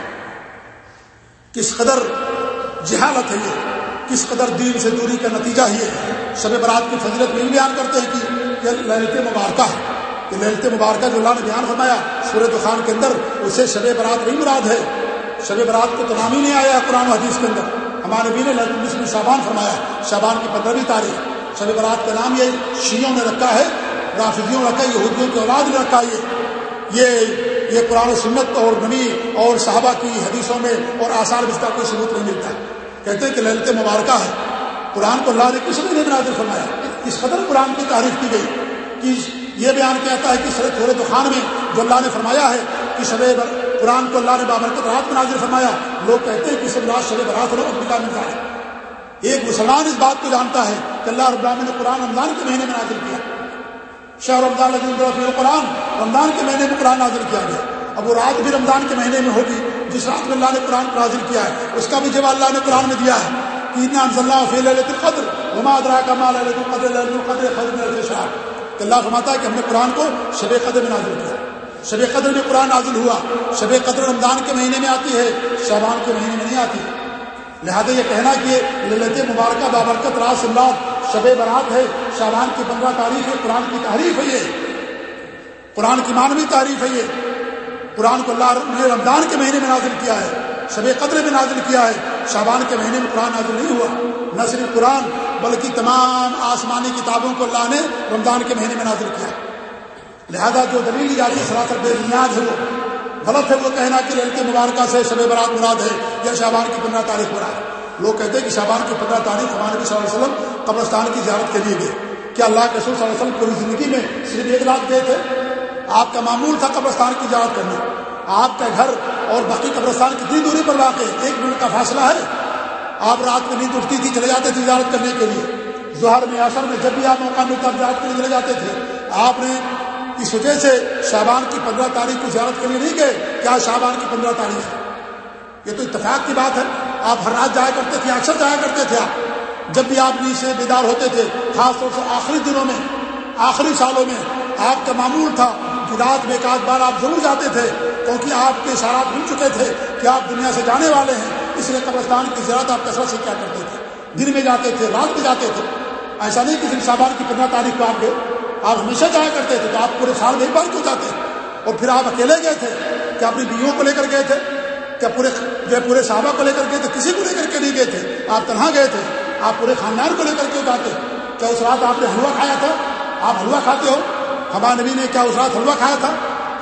کس قدر جہالت ہے یہ، کس قدر دین سے دوری کا نتیجہ ہی ہے۔ شب برات کی فضیلت میں بیان کرتے ہیں کہ یہ للت مبارکہ ہے۔ کہ للت مبارکہ جو اللہ نے بیان فرمایا سورت خان کے اندر، اسے شب برات نہیں مراد ہے۔ شب برات کو تو نام ہی نہیں آیا قرآن و حدیث کے اندر۔ ہمارے نبی نے للت شابان فرمایا شابان کی پندرہویں تاریخ شب برات کا نام یہ شیوں نے رکھا ہے، رافضیوں نے رکھا ہے، یہودیوں کی اولاد نے رکھا ہے، یہ یہ قرآن و سنت اور نبی اور صحابہ کی حدیثوں میں اور آثار اس کا کوئی ثبوت نہیں ملتا۔ کہتے ہیں کہ للت مبارکہ ہے۔ قرآن کو اللہ نے کس نے نازل فرمایا؟ اس قدر قرآن کی تعریف کی گئی کہ یہ بیان کہتا ہے کہ سر تھوڑے دخان میں جو اللہ نے فرمایا ہے کہ شب قرآن کو اللہ نے بابرکت رات میں نازل فرمایا لوگ کہتے ہیں کہ سب رات شب برات ہو امریکہ میں جائے ایک مسلمان اس بات کو جانتا ہے کہ اللہ رب العالمین نے قرآن رمضان کے مہینے میں نازل کیا شاہ رمضان لگی قرآن رمضان کے مہینے میں قرآن نازل کیا گیا اب وہ رات بھی رمضان کے مہینے میں ہوگی جس رات میں اللہ نے قرآن کو نازل کیا ہے اس کا بھی جواب اللہ نے قرآن میں دیا ہے کہ اللہ فی القدر وما ادراک ما ليله القدر ليله القدر خير من اللہ فرماتا ہے کہ ہم نے قرآن کو شب قدر میں نازل کیا شب قدر میں قرآن نازل ہوا۔ شب قدر رمضان کے مہینے میں آتی ہے، شعبان کے مہینے میں نہیں آتی۔ لہذا یہ کہنا کہ للت مبارکہ بابرکت راس اللہ شب برات ہے، شعبان کی پندرہ تاریخ ہے، قرآن کی تعریف ہے یہ۔ قرآن کی مانوی تعریف ہے یہ۔ قرآن کو اللہ نے رمضان کے مہینے میں نازل کیا ہے، شب قدر میں نازل کیا ہے۔ شابان کے مہینے میں قرآن نازل نہیں ہوا۔ نہ صرف قرآن، بلکہ تمام آسمانی کتابوں کو اللہ نے رمضان کے مہینے میں نازل کیا۔ لہذا جو دلیل جاتی سراسر بے بنیاد ہے وہ۔ غلط ہے وہ کہنا کہ لڑکے مبارکہ سے شب برات مراد ہے یا شابان کی پندرہ تاریخ مراد لوگ کہتے ہیں کہ شابان کی پندرہ تاریخ ہمارے نبی صلی اللہ علیہ وسلم قبرستان کی زیارت کے لیے گئے۔ کیا اللہ کے صلی اللہ علیہ وسلم پوری زندگی میں صرف ایک رات گئے تھے؟ آپ کا معمول تھا قبرستان کی زیارت کرنا۔ آپ کا گھر اور باقی قبرستان کتنی دوری پر واقع ایک منٹ کا فاصلہ ہے۔ آپ رات میں نیند اٹھتی تھی، چلے جاتے تھے زیارت کرنے کے لیے۔ ظہر میں اثر میں، جب بھی آپ موقع ملتا زیارت کے لیے چلے جاتے تھے، آپ نے اس وجہ سے شابان کی پندرہ تاریخ کو زیارت کے لیے نہیں گئے، کیا شابان کی پندرہ تاریخ ہے؟ یہ تو اتفاق کی بات ہے۔ آپ ہر رات جایا کرتے تھے، اکثر جایا کرتے تھے آپ۔ جب بھی آپ نیچ سے بیدار ہوتے تھے، خاص طور سے آخری دنوں میں، آخری سالوں میں، آپ کا معمول تھا کہ رات میں ایک آدھ بار آپ ضرور جاتے تھے، کیونکہ آپ کے اشارات مل چکے تھے کہ آپ دنیا سے جانے والے ہیں۔ اس لیے قبرستان کی زیادہ آپ کثرت سے کیا کرتے تھے۔ دن میں جاتے تھے، رات میں جاتے تھے۔ ایسا نہیں کہ صرف کی پندرہ تاریخ کو آپ گئے۔ آپ ہمیشہ جایا کرتے تھے تو آپ پورے سال میں ایک بار کیوں جاتے۔ اور پھر آپ اکیلے گئے تھے کیا اپنی بیویوں کو لے کر گئے تھے کیا پورے جو پورے صحابہ کو لے کر گئے تھے، کسی کو لے کر کے نہیں گئے تھے۔ آپ تنہا گئے تھے، آپ پورے خاندان کو لے کر کے جاتے کیا اس رات آپ نے حلوہ کھایا تھا؟ آپ حلوہ کھاتے ہو؟ ہمارے نبی نے کیا اس رات حلوہ کھایا تھا؟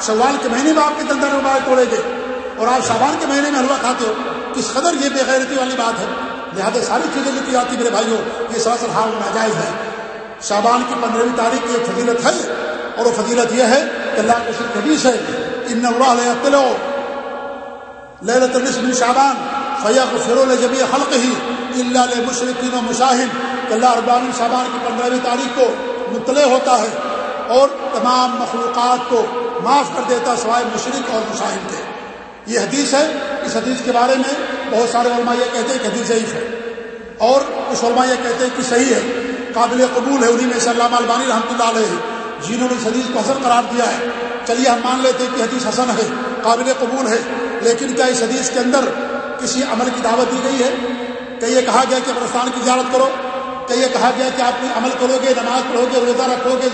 شوال کے مہینے میں آپ کے دندر مبارک توڑے گئے۔ اور آپ شابان کے مہینے میں حلوہ کھاتے ہو؟ کس قدر یہ بے غیرتی والی بات ہے۔ لہٰذا ساری چیزیں جو کی جاتی میرے بھائی ہو یہ سراسر حال ناجائز ہے۔ شابان کی پندرہویں تاریخ کی ایک فضیلت ہے اور وہ فضیلت یہ ہے کہ اللہ کے صرف حدیث ہے ان اللہ لہرت شابان فیاق فرول جبی حلق ہی اللہ مشرقین و مشاہد، کہ اللہ اربان شابان کی پندرہویں تاریخ کو مطلع ہوتا ہے اور تمام مخلوقات کو معاف کر دیتا سوائے مشرق اور مشاہد کے۔ یہ حدیث ہے۔ اس حدیث کے بارے میں بہت سارے علماء یہ کہتے ہیں کہ حدیث ضعیف ہے اور کچھ علماء یہ کہتے ہیں کہ صحیح ہے۔ قابل قبول ہے انہیں میں سے علامہ البانی رحمۃ اللہ علیہ، جنہوں نے اس حدیث کو حسن قرار دیا ہے۔ چلیے، ہم مان لیتے ہیں کہ حدیث حسن ہے، قابل قبول ہے، لیکن کیا اس حدیث کے اندر کسی عمل کی دعوت دی گئی ہے؟ کہ یہ کہا گیا کہ قبرستان کی زیارت کرو؟ کہ یہ کہا گیا کہ آپ عمل کرو گے، نماز پڑھو گے، روزہ رکھو گے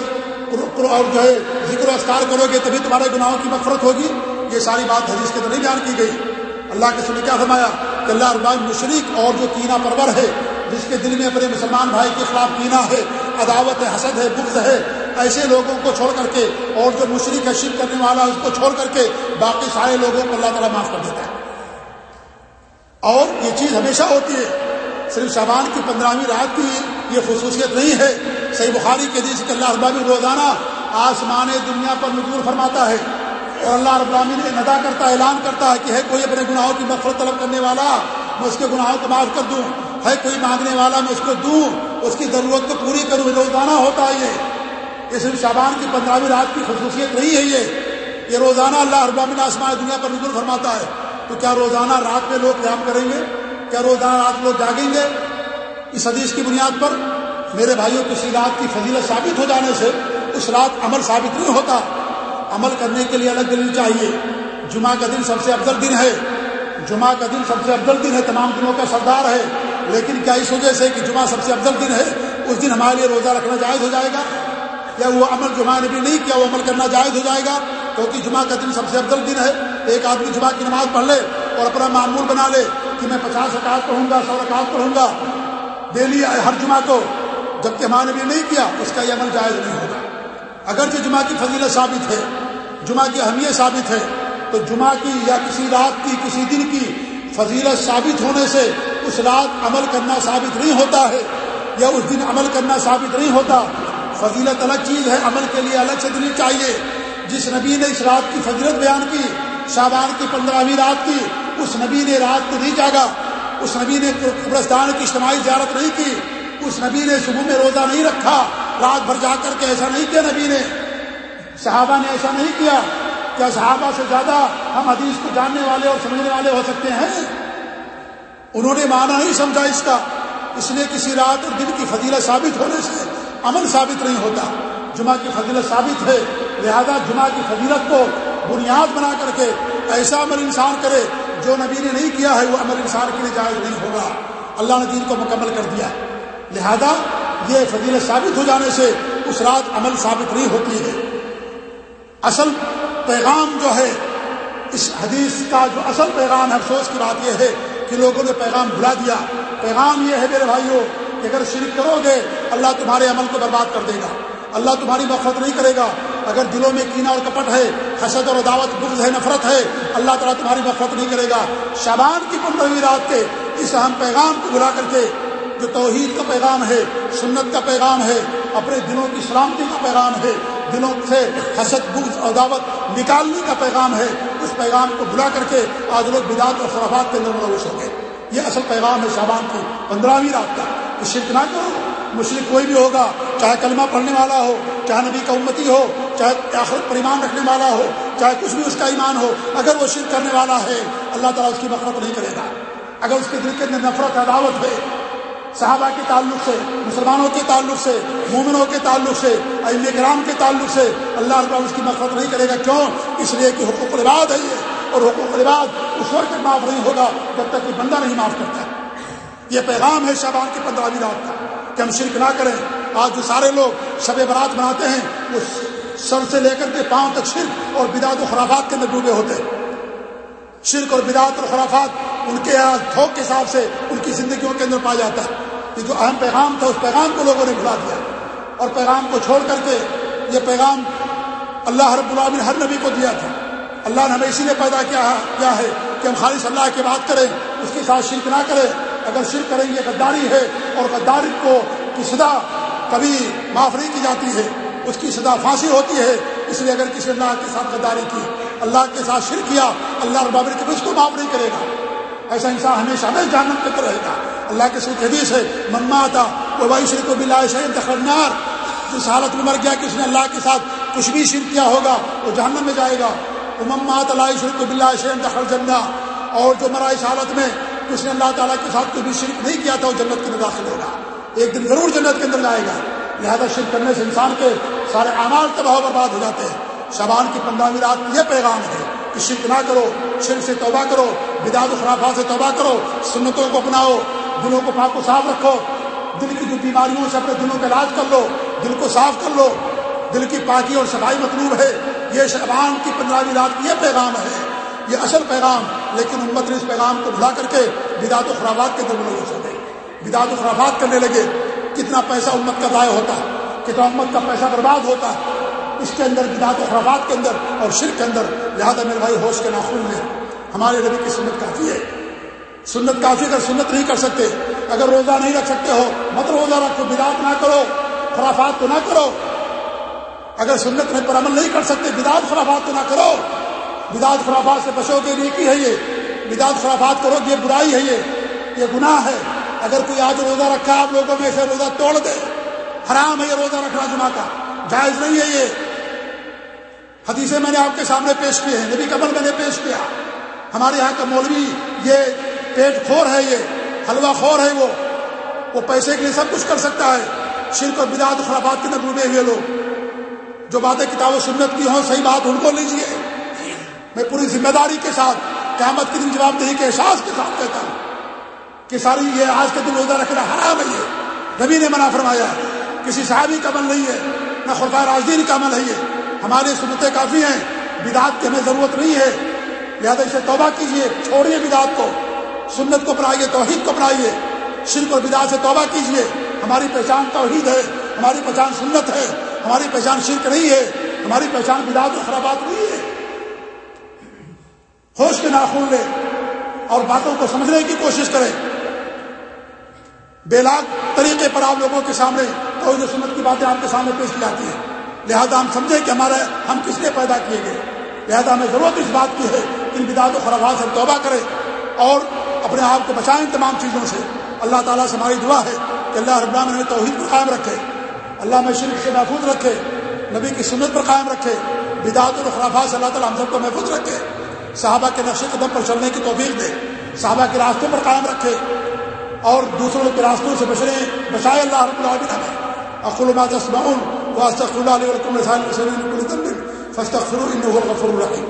اور جو ہے ذکر و اسکار کرو گے، تبھی تمہارے گناہوں کی مفرت ہوگی؟ یہ ساری بات حدیث کے اندر نہیں بیان کی گئی۔ اللہ کے سنے کیا فرمایا؟ کہ اللہ ربان مشرق اور جو کینہ پرور ہے جس کے دل میں اپنے مسلمان بھائی کے خلاف کینہ ہے، عداوت ہے، حسد ہے، بغض ہے، ایسے لوگوں کو چھوڑ کر کے اور جو مشرق ہے شرک کرنے والا اس کو چھوڑ کر کے باقی سارے لوگوں کو اللہ تعالیٰ معاف کر دیتا ہے۔ اور یہ چیز ہمیشہ ہوتی ہے۔ صرف شابان کی پندرہویں رات کی یہ خصوصیت نہیں ہے۔ صحیح بخاری کے دن سے اللہ ربانی روزانہ آسمان دنیا پر نجور فرماتا ہے اور اللہ رب العالمین نے ندا کرتا ہے، اعلان کرتا ہے کہ ہے، کوئی اپنے گناہوں کی مفرت طلب کرنے والا، میں اس کے گناہوں کو معاف کر دوں۔ ہے کوئی مانگنے والا میں اس کو دوں، اس کی ضرورت کو پوری کروں، روزانہ ہوتا ہے یہ۔ صرف شابان کی پندرہویں رات کی خصوصیت نہیں ہے یہ۔ یہ روزانہ اللہ رب آسمان دنیا پر نزول فرماتا ہے۔ تو کیا روزانہ رات میں لوگ قیام کریں گے؟ کیا روزانہ رات لوگ جاگیں گے؟ اس حدیث کی بنیاد پر میرے بھائیوں، کسی رات کی فضیلت ثابت ہو جانے سے اس رات عمل ثابت نہیں ہوتا۔ عمل کرنے کے لیے الگ دن چاہیے۔ جمعہ کا دن سب سے افضل دن ہے۔ جمعہ کا دن سب سے افضل دن ہے۔ تمام دنوں کا سردار ہے۔ لیکن کیا اس وجہ سے کہ جمعہ سب سے افضل دن ہے؟ اس دن ہمارے لیے روزہ رکھنا جائز ہو جائے گا؟ یا وہ عمل جمعہ نے بھی نہیں، کیا وہ عمل کرنا جائز ہو جائے گا؟ کیونکہ جمعہ کا دن سب سے افضل دن ہے۔ ایک آدمی جمعہ کی نماز پڑھ لے اور اپنا معمول بنا لے کہ میں پچاس رکعت پڑھوں گا، سو رکعت پڑھوں گا ڈیلی ہر جمعہ کو۔ جبکہ ہمارے بھی نہیں کیا، اس کا یہ عمل جائز نہیں ہوگا۔ اگرچہ جمعہ کی فضیلت ثابت ہے، جمعہ کی اہمیت ثابت ہے، تو جمعہ کی یا کسی رات کی، کسی دن کی فضیلت ثابت ہونے سے اس رات عمل کرنا ثابت نہیں ہوتا ہے یا اس دن عمل کرنا ثابت نہیں ہوتا، فضیلت الگ چیز ہے، عمل کے لیے الگ سے دنی چاہیے۔ جس نبی نے اس رات کی فضیلت بیان کی شابان کی پندرہویں رات کی، اس نبی نے رات کو نہیں جاگا۔ اس نبی نے قبرستان کی اجتماعی زیارت نہیں کی۔ اس نبی نے صبح میں روزہ نہیں رکھا، رات بھر جا کر کے ایسا نہیں کیا نبی نے۔ صحابہ نے ایسا نہیں کیا۔ کیا صحابہ سے زیادہ ہم حدیث کو جاننے والے اور سمجھنے والے ہو سکتے ہیں؟ انہوں نے مانا نہیں سمجھا اس کا۔ اس لیے کسی رات اور دن کی فضیلت ثابت ہونے سے عمل ثابت نہیں ہوتا۔ جمعہ کی فضیلت ثابت ہے، لہذا جمعہ کی فضیلت کو بنیاد بنا کر کے ایسا عمل انسان کرے جو نبی نے نہیں کیا ہے، وہ عمل انسان کے لیے جائز نہیں ہوگا۔ اللہ نے دین کو مکمل کر دیا۔ لہذا یہ فضیلت ثابت ہو جانے سے اس رات عمل ثابت نہیں ہوتی ہے۔ اصل پیغام جو ہے، اس حدیث کا جو اصل پیغام ہے، افسوس کی بات یہ ہے کہ لوگوں نے پیغام بھلا دیا۔ پیغام یہ ہے میرے بھائیوں کہ اگر شرک کرو گے، اللہ تمہارے عمل کو برباد کر دے گا۔ اللہ تمہاری مفرت نہیں کرے گا۔ اگر دلوں میں کینا اور کپٹ ہے حسد اور دعوت بغض ہے، نفرت ہے، اللہ تعالیٰ تمہاری مفرت نہیں کرے گا۔ شبان کی پندرہویں رات کے اس اہم پیغام کو بلا کر کے جو توحید کا پیغام ہے، سنت کا پیغام ہے، اپنے دلوں کی سلامتی کا پیغام ہے دلوں سے حسد، بغض اور دعوت نکالنے کا پیغام ہے۔ اس پیغام کو بلا کر کے آج لوگ بدعت اور خرافات کے اندر ملوث ہو گئے یہ اصل پیغام ہے شابان کی پندرہویں رات کا۔ شرک نہ کرو۔ مشرق کوئی بھی ہوگا، چاہے کلمہ پڑھنے والا ہو، چاہے نبی کا امتی ہو، چاہے آخرت پر ایمان رکھنے والا ہو، چاہے کچھ بھی اس کا ایمان ہو، اگر وہ شرک کرنے والا ہے، اللہ تعالیٰ اس کی مفرت نہیں کرے گا۔ اگر اس کے دل کے اندر نفرت عداوت ہے صحابہ کے تعلق سے، مسلمانوں کے تعلق سے، مومنوں کے تعلق سے علم کرام کے تعلق سے اللہ تعالیٰ اس کی مفرت نہیں کرے گا۔ کیوں؟ اس لیے کہ حقوق الباد ہے یہ۔ اور حقوق الباد اس وقت معاف نہیں ہوگا جب تک کہ بندہ نہیں معاف کرتا یہ پیغام ہے شہبان کی پندرہویں رات کا کہ ہم شرک نہ کریں۔ آج جو سارے لوگ شب برات مناتے ہیں، وہ سر سے لے کر کے پاؤں تک شرک اور بدعت و خرافات کے اندر ڈوبے ہوتے ہیں۔ شرک اور بدعت اور خرافات ان کے ہاں تھوک کے حساب سے ان کی زندگیوں کے اندر پایا جاتا ہے۔ یہ جو اہم پیغام تھا، اس پیغام کو لوگوں نے بھلا دیا۔ اور پیغام کو چھوڑ کر کے یہ پیغام اللہ رب العالمین ہر نبی کو دیا تھا۔ اللہ نے ہمیں اسی لیے پیدا کیا ہے کہ ہم خالص اللہ کی بات کریں، اس کے ساتھ شرک نہ کریں۔ اگر شرک کریں گے، غداری ہے۔ اور غداری کو کی سزا کبھی معاف نہیں کی جاتی ہے۔ اس کی سزا پھانسی ہوتی ہے۔ اس لیے اگر کسی اللہ کے ساتھ غداری کی، اللہ کے ساتھ شرک کیا، اللہ ربابر کبھی اس کو معاف نہیں کرے گا۔ ایسا انسان ہمیشہ ہمیں جاننا کے رہے گا۔ اللہ کے ساتھ حدیث ہے مما آتا وہ بھائی شرک و بلا شہید جس حالت میں مر گیا کہ اس نے اللہ کے ساتھ کچھ بھی شرک کیا ہوگا، وہ جہنم میں جائے گا۔ وہ مما اللہ شرک و بلا شہید اور جو مرا اس حالت میں اس نے اللہ تعالیٰ کے ساتھ کوئی بھی شرک نہیں کیا تھا، وہ جنت کے اندر داخل ہوگا۔ ایک دن ضرور جنت کے اندر جائے گا۔ لہذا شرک کرنے سے انسان کے سارے اعمال تباہ برباد ہو جاتے ہیں۔ شبان کی پندرہویں رات یہ پیغام ہے۔ کہ شرک نہ کرو، شرک سے توبہ کرو بداد و خرافات سے توبہ کرو، سنتوں کو اپناؤ، دلوں کو پاک کو صاف رکھو، دل کی جو بیماریوں سے اپنے دلوں کا علاج کر لو، دل کو صاف کر لو، دل کی پاکی اور صفائی مطلوب ہے، یہ شبان کی پندرہویں رات کی یہ پیغام ہے، یہ اصل پیغام، لیکن امت نے اس پیغام کو بھلا کر کے بدعت و خرابات کے اندر ملوث ہو گئی بدعت و خرابات کرنے لگے، کتنا پیسہ امت کا ضائع ہوتا ہے کتنا امت کا پیسہ برباد ہوتا ہے اس کے اندر بدعت و خرابات کے اندر اور شرک کے اندر لہٰذا میرے بھائی، ہوش کے ناخن میں ہمارے نبی کی سنت کافی ہے۔ سنت کافی اگر سنت نہیں کر سکتے، اگر روزہ نہیں رکھ سکتے ہو، مت روزہ رکھو، بدعت نہ کرو، خرافات تو نہ کرو۔ اگر سنت میں پر عمل نہیں کر سکتے، بدعت خرافات تو نہ کرو۔ بداد خرافات سے بچو گے، نیکی ہے یہ۔ بداد خرافات کرو یہ برائی ہے یہ۔ یہ گناہ ہے۔ اگر کوئی آج روزہ رکھا، آپ لوگوں میں سے روزہ توڑ دے۔ حرام ہے یہ روزہ رکھنا جمعہ کا۔ جائز نہیں ہے یہ۔ حدیثیں میں نے آپ کے سامنے پیش کیے ہیں، نبی قبل میں نے پیش کیا۔ ہمارے یہاں کا مولوی، یہ پیٹ خور ہے، یہ حلوہ خور ہے، وہ وہ پیسے کے لیے سب کچھ کر سکتا ہے۔ شرک اور بداد خرافات کے اندر ڈوبے ہوئے لوگ۔ جو باتیں کتاب و سنت کی ہوں، صحیح بات ان کو لیجیے میں پوری ذمہ داری کے ساتھ، قیامت کے دن جواب دہی کے احساس کے ساتھ کہتا ہوں کہ ساری یہ آج کے دن روزہ رکھنا حرام ہے یہ۔ نبی نے منع فرمایا کسی صحابی کا عمل نہیں ہے۔ نہ خلفۂ راجدین کا عمل ہے یہ۔ ہماری سنتیں کافی ہیں۔ بدعت کی ہمیں ضرورت نہیں ہے۔ لہٰذا اسے توبہ کیجیے چھوڑیے بدعت کو۔ سنت کو اپنائیے، توحید کو اپنائیے۔ شرک اور بدعت سے توبہ کیجیے ہماری پہچان توحید ہے، ہماری پہچان سنت ہے۔ ہماری پہچان شرک نہیں ہے۔ ہماری پہچان بدعت و خرابات نہیں ہے۔ ہوش کے ناخن لے اور باتوں کو سمجھنے کی کوشش کریں۔ بے لاگ طریقے پر آپ لوگوں کے سامنے توحید سنت کی باتیں آپ کے سامنے پیش کی جاتی ہیں۔ لہذا ہم سمجھیں کہ ہمارے ہم کس لیے پیدا کیے گئے؟ لہذا ہمیں ضرورت اس بات کی ہے کہ ان بدعت و خرابات سے توبہ کریں اور اپنے آپ کو بچائیں تمام چیزوں سے۔ اللہ تعالیٰ سے ہماری دعا ہے کہ اللہ رب ہمیں توحید پر قائم رکھے۔ اللہ میں شرک سے محفوظ رکھے۔ نبی کی سنت پر قائم رکھے۔ بدعت الخلافات سے اللہ تعالیٰ ہم سب کو محفوظ رکھے۔ صحابہ کے نقش قدم پر چلنے کی توفیق دے۔ صحابہ کے راستے پر قائم رکھے۔ اور دوسروں کے راستوں سے بچنے، بچائے اللہ رب العالمین ہمیں۔ اقول ما تسمعون واستغفر الله لي ولكم لسائر المسلمين من كل ذنب، فاستغفروه انه هو الغفور الرحيم.